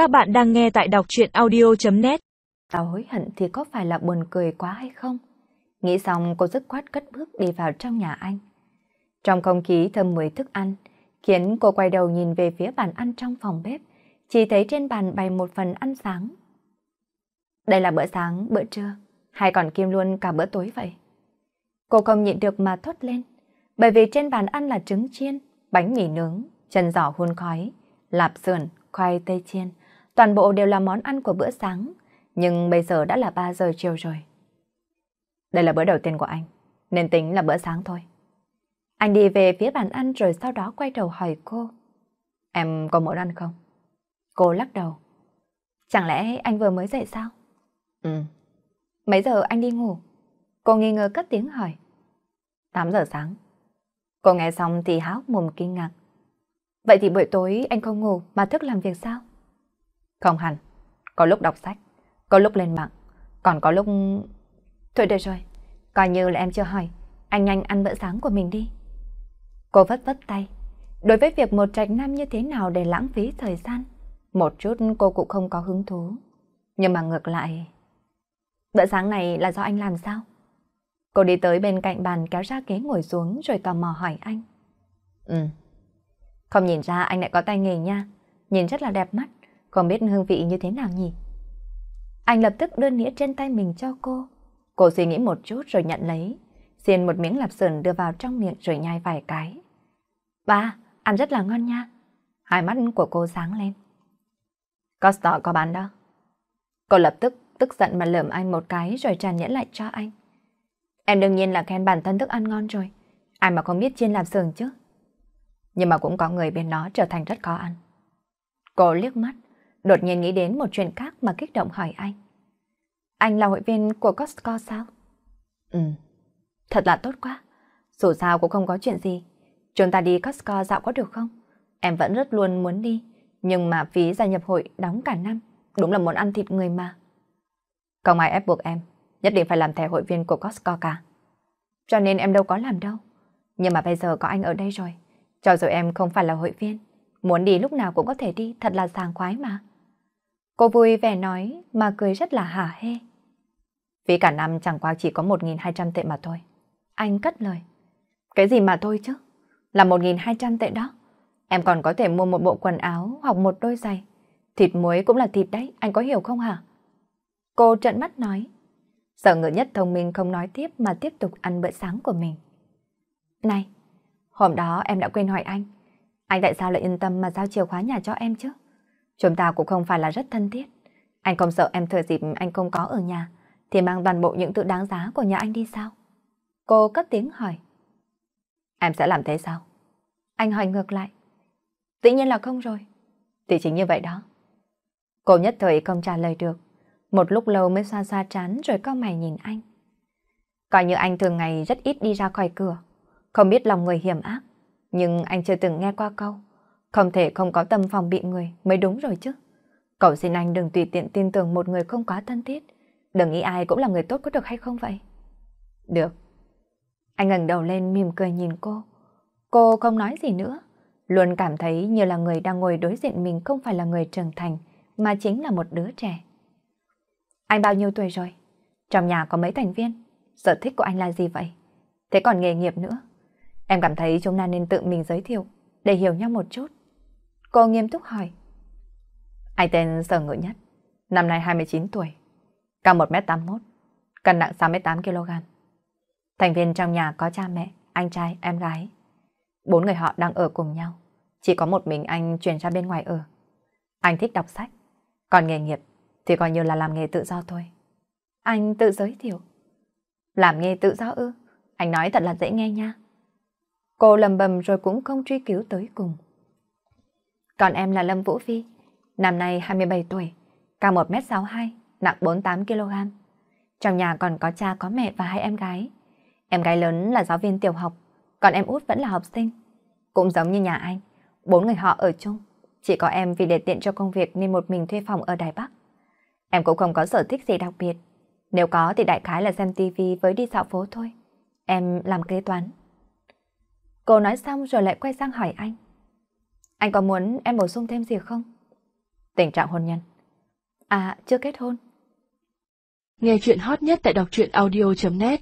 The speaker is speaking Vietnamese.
Các bạn đang nghe tại đọc chuyện audio.net Tao hối hận thì có phải là buồn cười quá hay không? Nghĩ xong cô dứt khoát cất bước đi vào trong nhà anh. Trong không khí thơm mùi thức ăn, khiến cô quay đầu nhìn về phía bàn ăn trong phòng bếp, chỉ thấy trên bàn bày một phần ăn sáng. Đây là bữa sáng, bữa trưa, hay còn kim luôn cả bữa tối vậy? Cô không nhịn được mà thốt lên, bởi vì trên bàn ăn là trứng chiên, bánh mì nướng, chân giò hun khói, lạp sườn, khoai tây chiên, toàn bộ đều là món ăn của bữa sáng, nhưng bây giờ đã là 3 giờ chiều rồi. Đây là bữa đầu tiên của anh, nên tính là bữa sáng thôi. Anh đi về phía bàn ăn rồi sau đó quay đầu hỏi cô. Em có muốn ăn không? Cô lắc đầu. Chẳng lẽ anh vừa mới dậy sao? Ừ. Mấy giờ anh đi ngủ? Cô nghi ngờ cất tiếng hỏi. 8 giờ sáng. Cô nghe xong thì háo mồm kinh ngạc. Vậy thì buổi tối anh không ngủ mà thức làm việc sao? Không hẳn. Có lúc đọc sách, có lúc lên mạng, còn có lúc... Thôi được rồi, coi như là em chưa hỏi. Anh nhanh ăn bữa sáng của mình đi. Cô vất vất tay. Đối với việc một trạch nam như thế nào để lãng phí thời gian, một chút cô cũng không có hứng thú. Nhưng mà ngược lại... Bữa sáng này là do anh làm sao? Cô đi tới bên cạnh bàn kéo ra ghế ngồi xuống rồi tò mò hỏi anh. Ừ. Không nhìn ra anh lại có tay nghề nha. Nhìn rất là đẹp mắt. Không biết hương vị như thế nào nhỉ? Anh lập tức đưa nĩa trên tay mình cho cô. Cô suy nghĩ một chút rồi nhận lấy. Xiên một miếng lạp sườn đưa vào trong miệng rồi nhai vài cái. Ba, ăn rất là ngon nha. Hai mắt của cô sáng lên. Costa có bán đó. Cô lập tức tức giận mà lườm anh một cái rồi tràn nhẫn lại cho anh. Em đương nhiên là khen bản thân thức ăn ngon rồi. Ai mà không biết chiên lạp sườn chứ. Nhưng mà cũng có người bên nó trở thành rất khó ăn. Cô liếc mắt, đột nhiên nghĩ đến một chuyện khác mà kích động hỏi anh. Anh là hội viên của Costco sao? Ừ, thật là tốt quá. Dù sao cũng không có chuyện gì. Chúng ta đi Costco dạo có được không? Em vẫn rất luôn muốn đi, nhưng mà phí gia nhập hội đóng cả năm. Đúng là muốn ăn thịt người mà. Không ai ép buộc em, nhất định phải làm thẻ hội viên của Costco cả. Cho nên em đâu có làm đâu. Nhưng mà bây giờ có anh ở đây rồi. Cho dù em không phải là hội viên, muốn đi lúc nào cũng có thể đi, thật là sàng khoái mà. Cô vui vẻ nói mà cười rất là hả hê. Vì cả năm chẳng qua chỉ có 1.200 tệ mà thôi. Anh cất lời. Cái gì mà thôi chứ? Là 1.200 tệ đó. Em còn có thể mua một bộ quần áo hoặc một đôi giày. Thịt muối cũng là thịt đấy, anh có hiểu không hả? Cô trận mắt nói. Sở ngự nhất thông minh không nói tiếp mà tiếp tục ăn bữa sáng của mình. Này, hôm đó em đã quên hỏi anh. Anh tại sao lại yên tâm mà giao chìa khóa nhà cho em chứ? Chúng ta cũng không phải là rất thân thiết. Anh không sợ em thừa dịp anh không có ở nhà, thì mang toàn bộ những thứ đáng giá của nhà anh đi sao? Cô cất tiếng hỏi. Em sẽ làm thế sao? Anh hỏi ngược lại. Tự nhiên là không rồi. Thì chính như vậy đó. Cô nhất thời không trả lời được. Một lúc lâu mới xoa xoa chán rồi cao mày nhìn anh. Coi như anh thường ngày rất ít đi ra khỏi cửa. Không biết lòng người hiểm ác. Nhưng anh chưa từng nghe qua câu. Không thể không có tâm phòng bị người mới đúng rồi chứ. Cậu xin anh đừng tùy tiện tin tưởng một người không quá thân thiết. Đừng nghĩ ai cũng là người tốt có được hay không vậy? Được. Anh ngẩng đầu lên mỉm cười nhìn cô. Cô không nói gì nữa. Luôn cảm thấy như là người đang ngồi đối diện mình không phải là người trưởng thành, mà chính là một đứa trẻ. Anh bao nhiêu tuổi rồi? Trong nhà có mấy thành viên? Sở thích của anh là gì vậy? Thế còn nghề nghiệp nữa? Em cảm thấy chúng ta nên tự mình giới thiệu, để hiểu nhau một chút. Cô nghiêm túc hỏi. Anh tên Sở Ngự Nhất, năm nay 29 tuổi, cao 1m81, cân nặng 68kg. Thành viên trong nhà có cha mẹ, anh trai, em gái. Bốn người họ đang ở cùng nhau. Chỉ có một mình anh chuyển ra bên ngoài ở. Anh thích đọc sách, còn nghề nghiệp thì coi như là làm nghề tự do thôi. Anh tự giới thiệu. Làm nghề tự do ư? Anh nói thật là dễ nghe nha. Cô lầm bầm rồi cũng không truy cứu tới cùng. Còn em là Lâm Vũ Phi, năm nay 27 tuổi, cao 1m62, nặng 48kg. Trong nhà còn có cha có mẹ và hai em gái. Em gái lớn là giáo viên tiểu học, còn em út vẫn là học sinh. Cũng giống như nhà anh, bốn người họ ở chung. Chỉ có em vì để tiện cho công việc nên một mình thuê phòng ở Đài Bắc. Em cũng không có sở thích gì đặc biệt. Nếu có thì đại khái là xem tivi với đi dạo phố thôi. Em làm kế toán. Cô nói xong rồi lại quay sang hỏi anh. Anh có muốn em bổ sung thêm gì không? tình trạng hôn nhân. À, chưa kết hôn. Nghe chuyện hot nhất tại đọc truyện audio.net